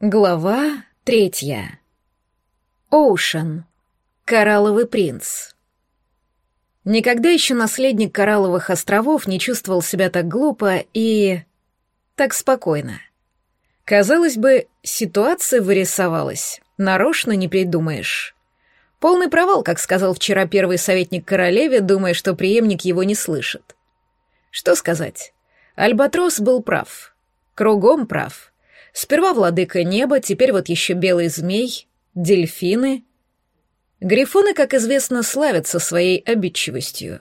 Глава третья. Оушен. Коралловый принц. Никогда еще наследник Коралловых островов не чувствовал себя так глупо и... так спокойно. Казалось бы, ситуация вырисовалась. Нарочно не придумаешь. Полный провал, как сказал вчера первый советник королеве, думая, что преемник его не слышит. Что сказать? Альбатрос был прав. Кругом прав. Сперва владыка неба, теперь вот еще белый змей, дельфины. Грифоны, как известно, славятся своей обидчивостью.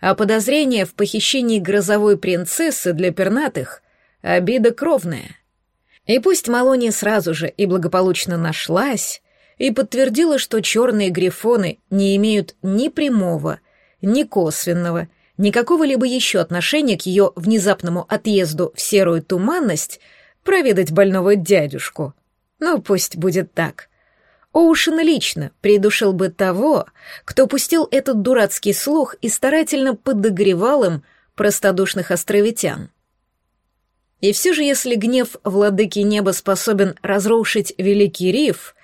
А подозрение в похищении грозовой принцессы для пернатых — обида кровная. И пусть Малония сразу же и благополучно нашлась, и подтвердила, что черные грифоны не имеют ни прямого, ни косвенного, никакого либо еще отношения к ее внезапному отъезду в серую туманность — проведать больного дядюшку. Ну, пусть будет так. Оушен лично придушил бы того, кто пустил этот дурацкий слух и старательно подогревал им простодушных островитян. И все же, если гнев владыки неба способен разрушить великий риф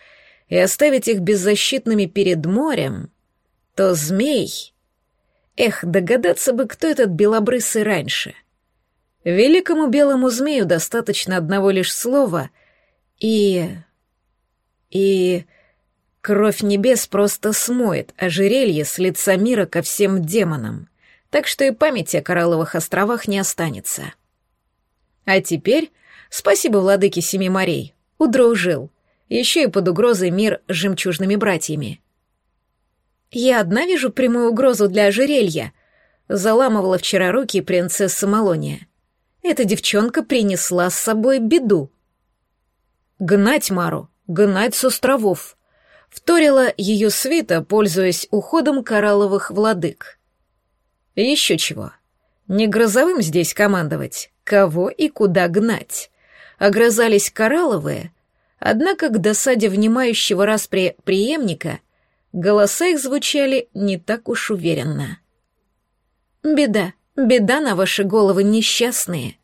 и оставить их беззащитными перед морем, то змей... Эх, догадаться бы, кто этот белобрысый раньше — Великому белому змею достаточно одного лишь слова, и... и... Кровь небес просто смоет ожерелье с лица мира ко всем демонам, так что и памяти о Коралловых островах не останется. А теперь, спасибо владыке Семи морей, удружил, еще и под угрозой мир с жемчужными братьями. «Я одна вижу прямую угрозу для ожерелья», — заламывала вчера руки принцесса Малония. Эта девчонка принесла с собой беду. Гнать Мару, гнать с островов. Вторила ее свита, пользуясь уходом коралловых владык. Еще чего. Не грозовым здесь командовать, кого и куда гнать. Огрызались коралловые, однако к досаде внимающего распри преемника голоса их звучали не так уж уверенно. «Беда», Беда на ваши головы, несчастные.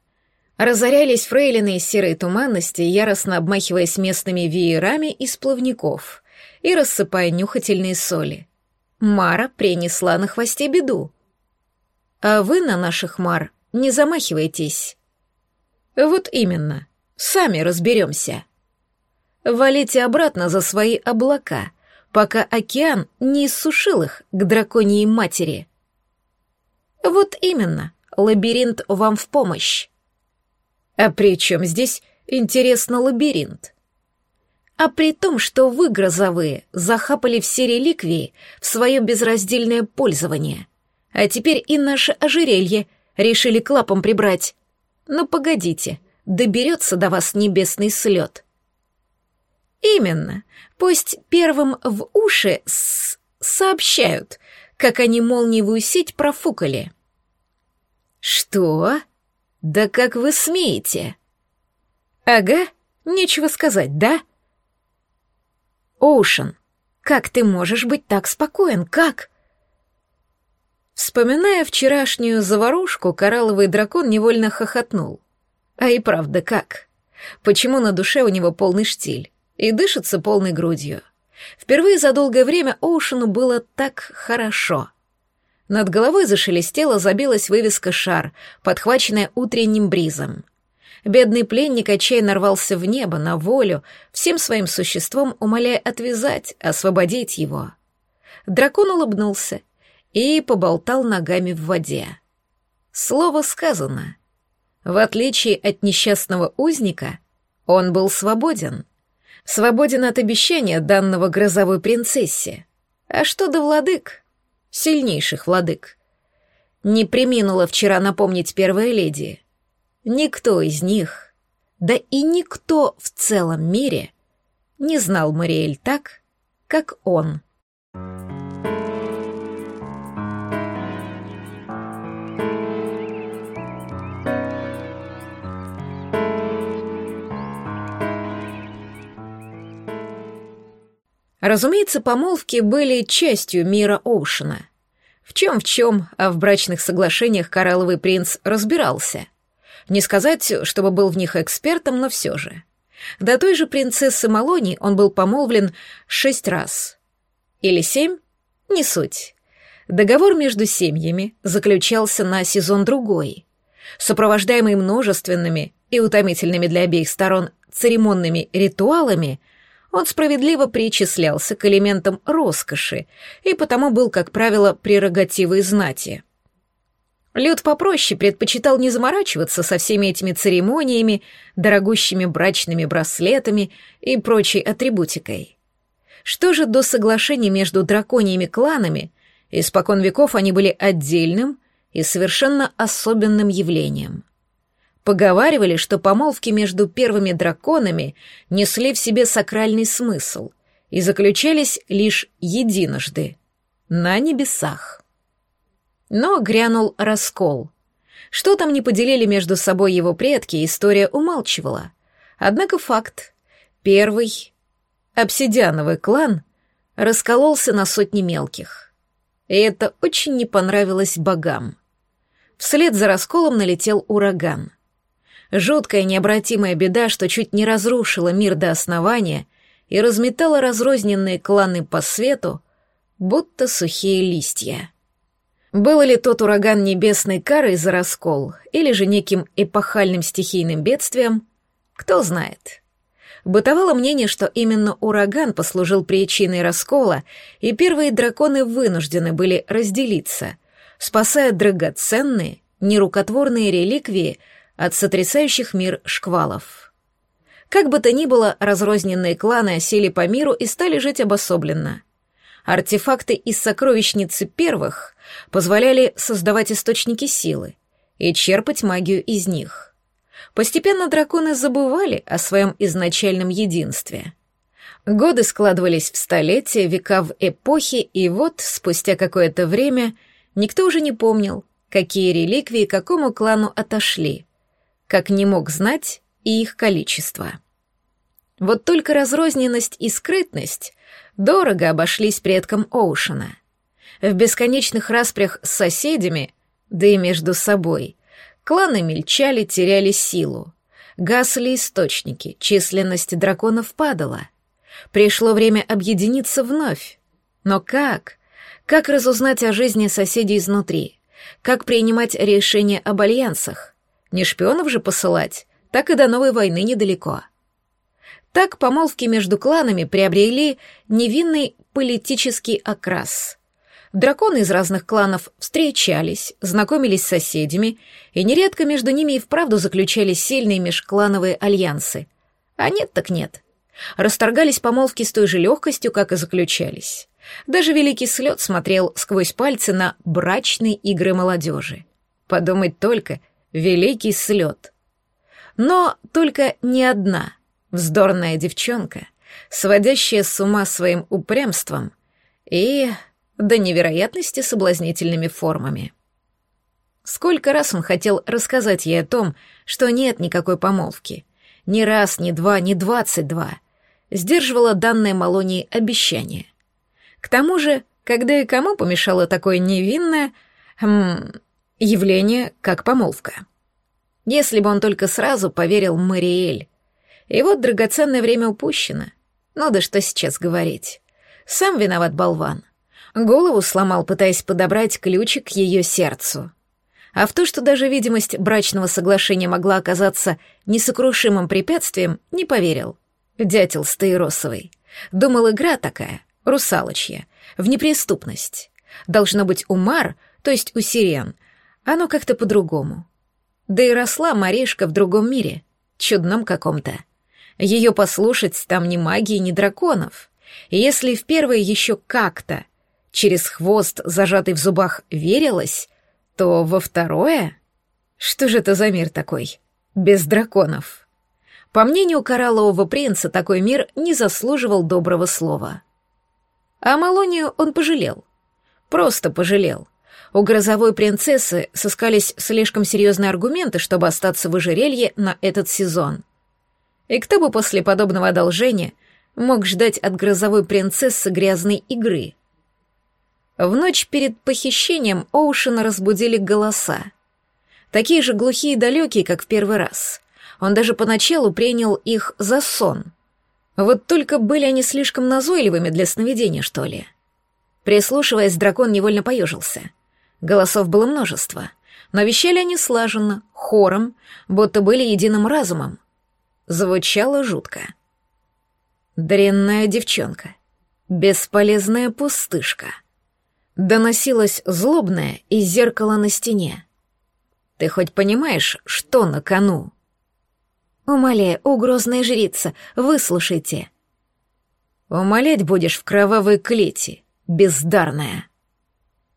Разорялись фрейлины из серой туманности, яростно обмахиваясь местными веерами из плавников и рассыпая нюхательные соли. Мара принесла на хвосте беду. А вы на наших мар не замахивайтесь. Вот именно, сами разберемся. Валите обратно за свои облака, пока океан не иссушил их к драконьей матери — вот именно, лабиринт вам в помощь. А при чем здесь, интересно, лабиринт? А при том, что вы, грозовые, захапали все реликвии в свое безраздельное пользование. А теперь и наше ожерелье решили клапом прибрать. Но погодите, доберется до вас небесный слет. Именно. Пусть первым в уши с сообщают, как они молниевую сеть профукали. «Что? Да как вы смеете?» «Ага, нечего сказать, да?» «Оушен, как ты можешь быть так спокоен, как?» Вспоминая вчерашнюю заварушку, коралловый дракон невольно хохотнул. А и правда, как? Почему на душе у него полный штиль и дышится полной грудью? Впервые за долгое время Оушену было так хорошо — над головой зашелестела, забилась вывеска «Шар», подхваченная утренним бризом. Бедный пленник отчаянно рвался в небо, на волю, всем своим существом умоляя отвязать, освободить его. Дракон улыбнулся и поболтал ногами в воде. Слово сказано. В отличие от несчастного узника, он был свободен. Свободен от обещания данного грозовой принцессе. А что до владык? Сильнейших владык. Не приминула вчера напомнить первая леди. Никто из них, да и никто в целом мире не знал Мариэль так, как он. Разумеется, помолвки были частью мира Оушена. В чем в чем, а в брачных соглашениях коралловый принц разбирался. Не сказать, чтобы был в них экспертом, но все же. До той же принцессы Малони он был помолвлен шесть раз. Или семь? Не суть. Договор между семьями заключался на сезон другой. Сопровождаемый множественными и утомительными для обеих сторон церемонными ритуалами, он справедливо причислялся к элементам роскоши и потому был, как правило, прерогативой знати. Люд попроще предпочитал не заморачиваться со всеми этими церемониями, дорогущими брачными браслетами и прочей атрибутикой. Что же до соглашений между драконьими кланами, испокон веков они были отдельным и совершенно особенным явлением. Поговаривали, что помолвки между первыми драконами несли в себе сакральный смысл и заключались лишь единожды — на небесах. Но грянул раскол. Что там не поделили между собой его предки, история умалчивала. Однако факт. Первый, обсидиановый клан, раскололся на сотни мелких. И это очень не понравилось богам. Вслед за расколом налетел ураган. Жуткая необратимая беда, что чуть не разрушила мир до основания и разметала разрозненные кланы по свету, будто сухие листья. Был ли тот ураган небесной карой за раскол, или же неким эпохальным стихийным бедствием, кто знает. Бытовало мнение, что именно ураган послужил причиной раскола, и первые драконы вынуждены были разделиться, спасая драгоценные, нерукотворные реликвии от сотрясающих мир шквалов. Как бы то ни было, разрозненные кланы осели по миру и стали жить обособленно. Артефакты из сокровищницы первых позволяли создавать источники силы и черпать магию из них. Постепенно драконы забывали о своем изначальном единстве. Годы складывались в столетия, века в эпохи, и вот, спустя какое-то время, никто уже не помнил, какие реликвии какому клану отошли, как не мог знать и их количество. Вот только разрозненность и скрытность дорого обошлись предкам Оушена — в бесконечных распрях с соседями, да и между собой, кланы мельчали, теряли силу. Гасли источники, численность драконов падала. Пришло время объединиться вновь. Но как? Как разузнать о жизни соседей изнутри? Как принимать решения об альянсах? Не шпионов же посылать, так и до новой войны недалеко. Так помолвки между кланами приобрели невинный политический окрас. Драконы из разных кланов встречались, знакомились с соседями, и нередко между ними и вправду заключались сильные межклановые альянсы. А нет так нет. Расторгались помолвки с той же легкостью, как и заключались. Даже Великий Слет смотрел сквозь пальцы на брачные игры молодежи. Подумать только, Великий Слет. Но только не одна вздорная девчонка, сводящая с ума своим упрямством и до невероятности соблазнительными формами. Сколько раз он хотел рассказать ей о том, что нет никакой помолвки. Ни раз, ни два, ни двадцать два. Сдерживала данное Малонии обещание. К тому же, когда и кому помешало такое невинное хм, явление, как помолвка. Если бы он только сразу поверил Мариэль. И вот драгоценное время упущено. Ну да что сейчас говорить. Сам виноват болван. Голову сломал, пытаясь подобрать ключик к ее сердцу. А в то, что даже видимость брачного соглашения могла оказаться несокрушимым препятствием, не поверил. Дятел Стаиросовый. Думал, игра такая, русалочья, в неприступность. Должно быть умар, то есть у сирен. Оно как-то по-другому. Да и росла Маришка в другом мире, чудном каком-то. Ее послушать там ни магии, ни драконов. Если в первое еще как-то через хвост, зажатый в зубах, верилось, то во второе... Что же это за мир такой? Без драконов. По мнению кораллового принца, такой мир не заслуживал доброго слова. А Малонию он пожалел. Просто пожалел. У грозовой принцессы сыскались слишком серьезные аргументы, чтобы остаться в ожерелье на этот сезон. И кто бы после подобного одолжения мог ждать от грозовой принцессы грязной игры — в ночь перед похищением Оушена разбудили голоса. Такие же глухие и далекие, как в первый раз. Он даже поначалу принял их за сон. Вот только были они слишком назойливыми для сновидения, что ли. Прислушиваясь, дракон невольно поежился. Голосов было множество, но вещали они слаженно, хором, будто были единым разумом. Звучало жутко. Дрянная девчонка. Бесполезная пустышка. Доносилось злобное из зеркала на стене. Ты хоть понимаешь, что на кону? Умоляю, угрозная жрица, выслушайте. Умолять будешь в кровавой клети, бездарная.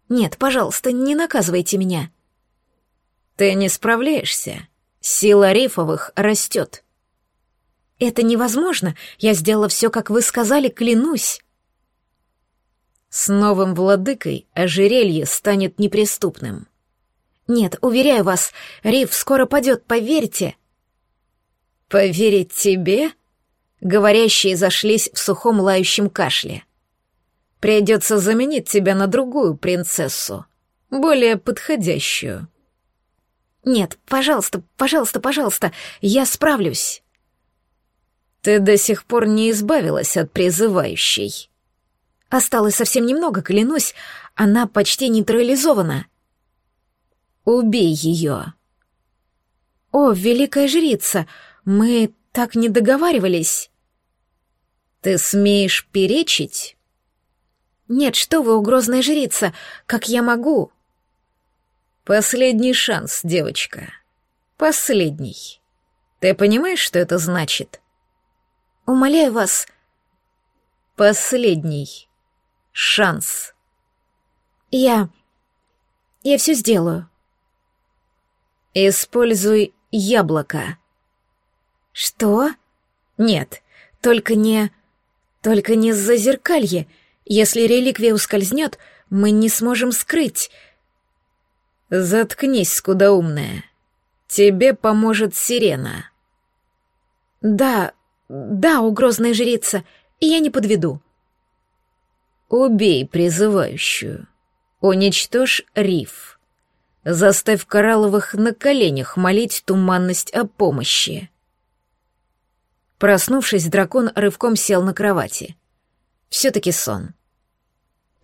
Нет, пожалуйста, не наказывайте меня. Ты не справляешься. Сила рифовых растет. Это невозможно. Я сделала все, как вы сказали, клянусь. С новым владыкой ожерелье станет неприступным. Нет, уверяю вас, риф скоро падет, поверьте. Поверить тебе? Говорящие зашлись в сухом лающем кашле. Придется заменить тебя на другую принцессу, более подходящую. Нет, пожалуйста, пожалуйста, пожалуйста, я справлюсь. Ты до сих пор не избавилась от призывающей. Осталось совсем немного, клянусь, она почти нейтрализована. Убей ее. О, великая жрица, мы так не договаривались. Ты смеешь перечить? Нет, что вы, угрозная жрица, как я могу? Последний шанс, девочка. Последний. Ты понимаешь, что это значит? Умоляю вас. Последний шанс. Я... я все сделаю. Используй яблоко. Что? Нет, только не... Только не зазеркалье. Если реликвия ускользнет, мы не сможем скрыть. Заткнись, скудоумная. Тебе поможет сирена. Да, да, угрозная жрица, и я не подведу. Убей призывающую. Уничтожь риф. Заставь коралловых на коленях молить туманность о помощи. Проснувшись, дракон рывком сел на кровати. Все-таки сон.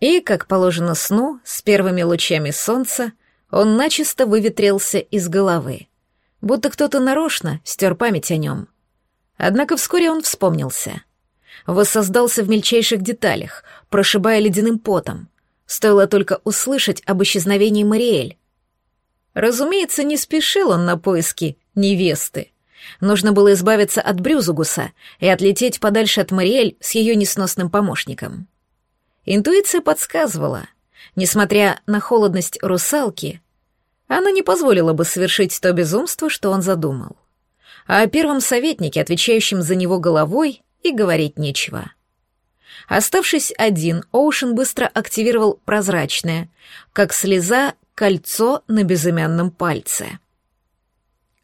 И, как положено сну, с первыми лучами солнца, он начисто выветрился из головы, будто кто-то нарочно стер память о нем. Однако вскоре он вспомнился. Воссоздался в мельчайших деталях, прошибая ледяным потом. Стоило только услышать об исчезновении Мариэль. Разумеется, не спешил он на поиски невесты. Нужно было избавиться от Брюзугуса и отлететь подальше от Мариэль с ее несносным помощником. Интуиция подсказывала, несмотря на холодность русалки, она не позволила бы совершить то безумство, что он задумал. А о первом советнике, отвечающем за него головой, и говорить нечего. Оставшись один, Оушен быстро активировал прозрачное, как слеза, кольцо на безымянном пальце.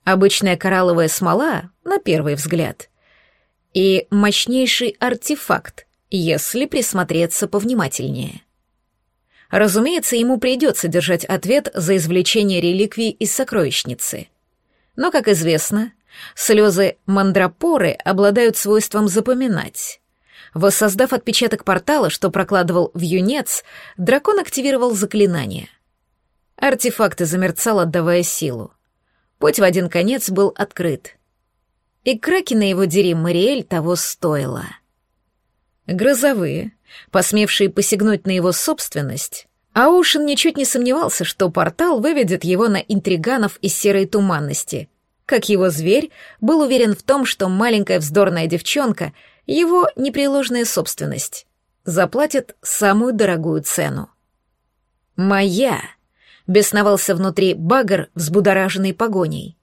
Обычная коралловая смола, на первый взгляд, и мощнейший артефакт, если присмотреться повнимательнее. Разумеется, ему придется держать ответ за извлечение реликвий из сокровищницы. Но, как известно, слезы мандрапоры обладают свойством запоминать. Воссоздав отпечаток портала, что прокладывал в юнец, дракон активировал заклинание. Артефакт замерцал, отдавая силу. Путь в один конец был открыт. И краки на его дери Мариэль того стоило. Грозовые, посмевшие посягнуть на его собственность, Аушин ничуть не сомневался, что портал выведет его на интриганов из серой туманности. Как его зверь был уверен в том, что маленькая вздорная девчонка — его непреложная собственность, заплатит самую дорогую цену. «Моя!» — бесновался внутри багр, взбудораженный погоней.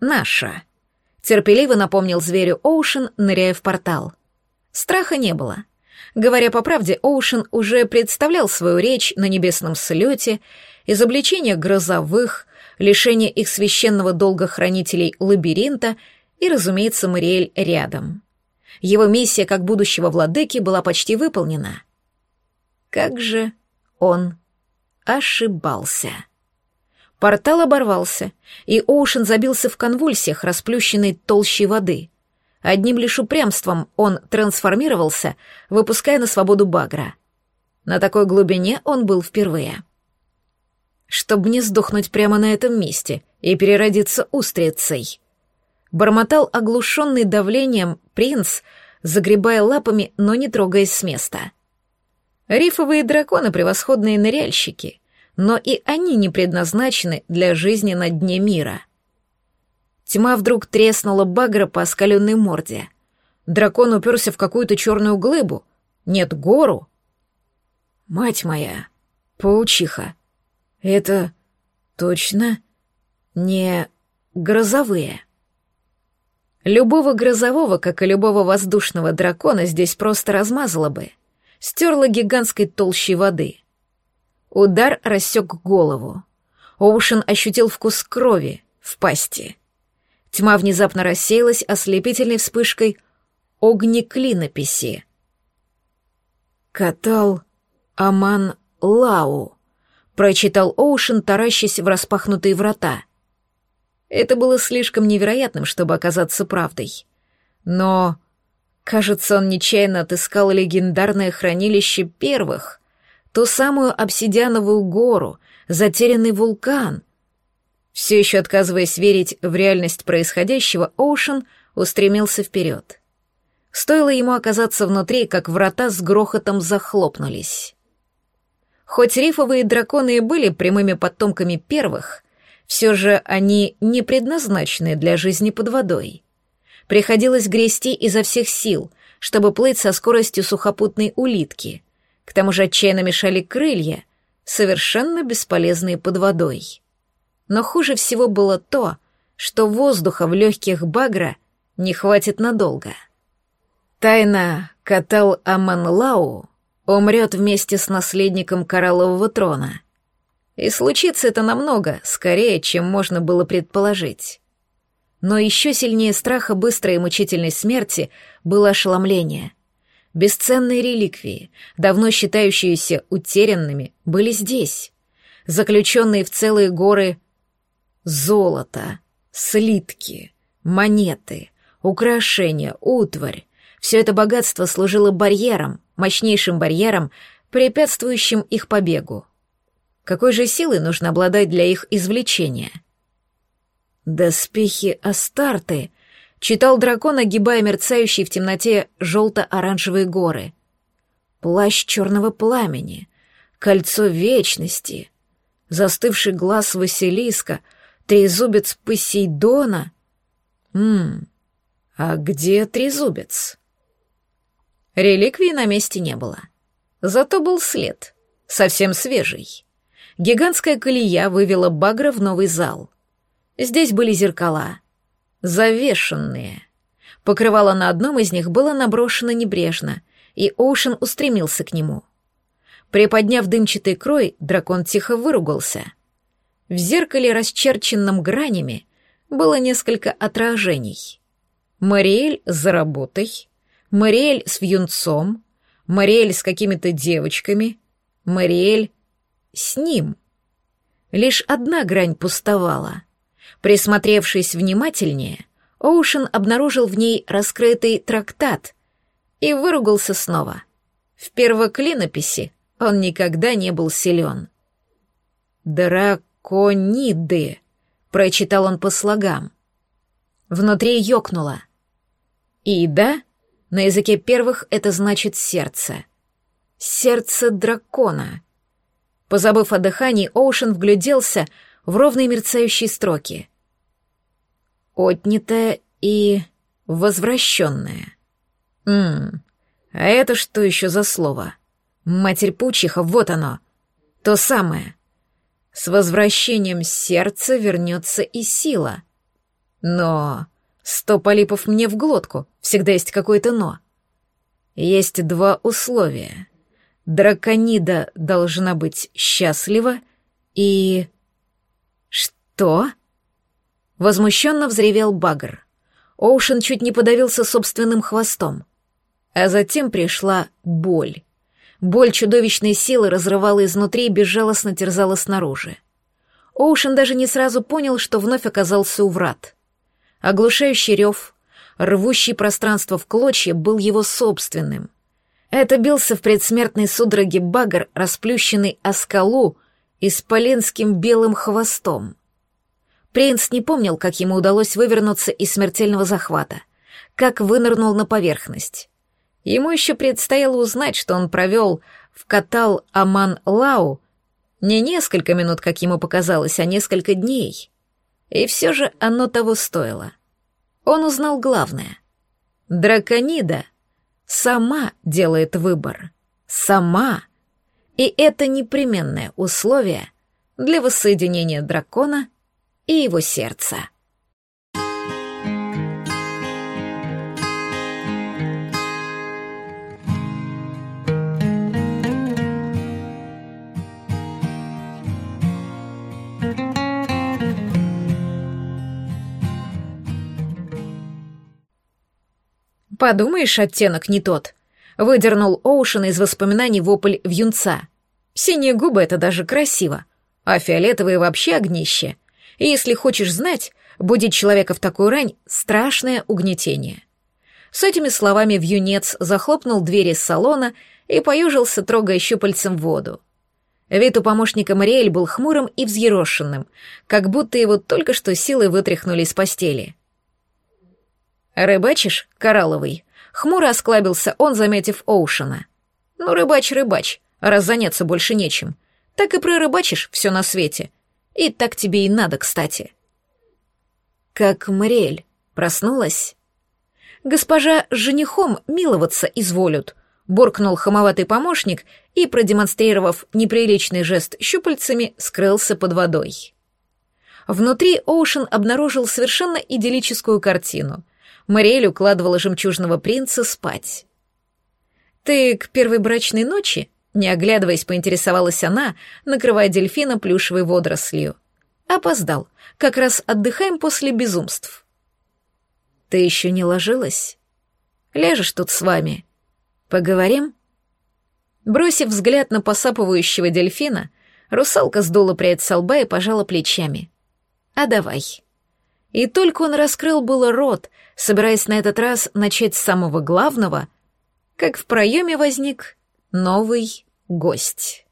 «Наша!» — терпеливо напомнил зверю Оушен, ныряя в портал. Страха не было. Говоря по правде, Оушен уже представлял свою речь на небесном слете, изобличение грозовых, лишение их священного долга хранителей лабиринта и, разумеется, Мариэль рядом. Его миссия как будущего владыки была почти выполнена. Как же он ошибался. Портал оборвался, и Оушен забился в конвульсиях, расплющенной толщей воды. Одним лишь упрямством он трансформировался, выпуская на свободу багра. На такой глубине он был впервые. Чтобы не сдохнуть прямо на этом месте и переродиться устрицей. Бормотал оглушенный давлением принц, загребая лапами, но не трогаясь с места. Рифовые драконы — превосходные ныряльщики, но и они не предназначены для жизни на дне мира — Тьма вдруг треснула багра по оскаленной морде. Дракон уперся в какую-то черную глыбу. Нет, гору. Мать моя, паучиха, это точно не грозовые. Любого грозового, как и любого воздушного дракона, здесь просто размазало бы. Стерла гигантской толщей воды. Удар рассек голову. Оушен ощутил вкус крови в пасти. Тьма внезапно рассеялась ослепительной вспышкой огнеклинописи. «Катал Аман Лау», — прочитал Оушен, таращась в распахнутые врата. Это было слишком невероятным, чтобы оказаться правдой. Но, кажется, он нечаянно отыскал легендарное хранилище первых, ту самую обсидиановую гору, затерянный вулкан — все еще отказываясь верить в реальность происходящего, Оушен устремился вперед. Стоило ему оказаться внутри, как врата с грохотом захлопнулись. Хоть рифовые драконы и были прямыми потомками первых, все же они не предназначены для жизни под водой. Приходилось грести изо всех сил, чтобы плыть со скоростью сухопутной улитки. К тому же отчаянно мешали крылья, совершенно бесполезные под водой. Но хуже всего было то, что воздуха в легких Багра не хватит надолго. Тайна Катал Аманлау умрет вместе с наследником кораллового трона. И случится это намного скорее, чем можно было предположить. Но еще сильнее страха быстрой и мучительной смерти было ошеломление. Бесценные реликвии, давно считающиеся утерянными, были здесь. Заключенные в целые горы Золото, слитки, монеты, украшения, утварь. Все это богатство служило барьером, мощнейшим барьером, препятствующим их побегу. Какой же силой нужно обладать для их извлечения? «Доспехи Астарты», — читал дракон, огибая мерцающие в темноте желто-оранжевые горы. «Плащ черного пламени», «Кольцо вечности», застывший глаз Василиска — Трезубец Посейдона? Ммм, а где трезубец? Реликвии на месте не было. Зато был след, совсем свежий. Гигантская колея вывела Багра в новый зал. Здесь были зеркала, завешенные. Покрывало на одном из них было наброшено небрежно, и Оушен устремился к нему. Приподняв дымчатый крой, дракон тихо выругался — в зеркале, расчерченном гранями, было несколько отражений. Мариэль за работой, Мариэль с вьюнцом, Мариэль с какими-то девочками, Мариэль с ним. Лишь одна грань пустовала. Присмотревшись внимательнее, Оушен обнаружил в ней раскрытый трактат и выругался снова. В первоклинописи он никогда не был силен. Драк «Кониды», — прочитал он по слогам. Внутри ёкнуло. «Ида» на языке первых это значит «сердце». «Сердце дракона». Позабыв о дыхании, Оушен вгляделся в ровные мерцающие строки. «Отнятое и возвращенное». «Ммм, а это что еще за слово? Матерь Пучиха, вот оно. То самое. С возвращением сердца вернется и сила. Но... Сто полипов мне в глотку, всегда есть какое-то «но». Есть два условия. Драконида должна быть счастлива и... Что? Возмущенно взревел Багр. Оушен чуть не подавился собственным хвостом. А затем пришла боль. Боль чудовищной силы разрывала изнутри и безжалостно терзала снаружи. Оушен даже не сразу понял, что вновь оказался у врат. Оглушающий рев, рвущий пространство в клочья, был его собственным. Это бился в предсмертной судороге багр, расплющенный о скалу, исполенским белым хвостом. Принц не помнил, как ему удалось вывернуться из смертельного захвата, как вынырнул на поверхность. Ему еще предстояло узнать, что он провел в катал Аман-Лау не несколько минут, как ему показалось, а несколько дней. И все же оно того стоило. Он узнал главное. Драконида сама делает выбор. Сама. И это непременное условие для воссоединения дракона и его сердца. «Подумаешь, оттенок не тот», — выдернул Оушен из воспоминаний вопль вьюнца. «Синие губы — это даже красиво, а фиолетовые вообще огнище. И если хочешь знать, будить человека в такую рань — страшное угнетение». С этими словами вьюнец захлопнул двери салона и поюжился, трогая щупальцем воду. Вид у помощника Мариэль был хмурым и взъерошенным, как будто его только что силой вытряхнули из постели. «Рыбачишь, коралловый?» Хмуро осклабился он, заметив Оушена. «Ну, рыбач, рыбач, раз заняться больше нечем. Так и прорыбачишь все на свете. И так тебе и надо, кстати». Как Мариэль проснулась. «Госпожа с женихом миловаться изволют», — буркнул хамоватый помощник и, продемонстрировав неприличный жест щупальцами, скрылся под водой. Внутри Оушен обнаружил совершенно идиллическую картину. Мариэль укладывала жемчужного принца спать. «Ты к первой брачной ночи?» Не оглядываясь, поинтересовалась она, накрывая дельфина плюшевой водорослью. «Опоздал. Как раз отдыхаем после безумств». «Ты еще не ложилась? Ляжешь тут с вами. Поговорим?» Бросив взгляд на посапывающего дельфина, русалка сдула прядь со лба и пожала плечами. «А давай». И только он раскрыл было рот, собираясь на этот раз начать с самого главного, как в проеме возник новый гость.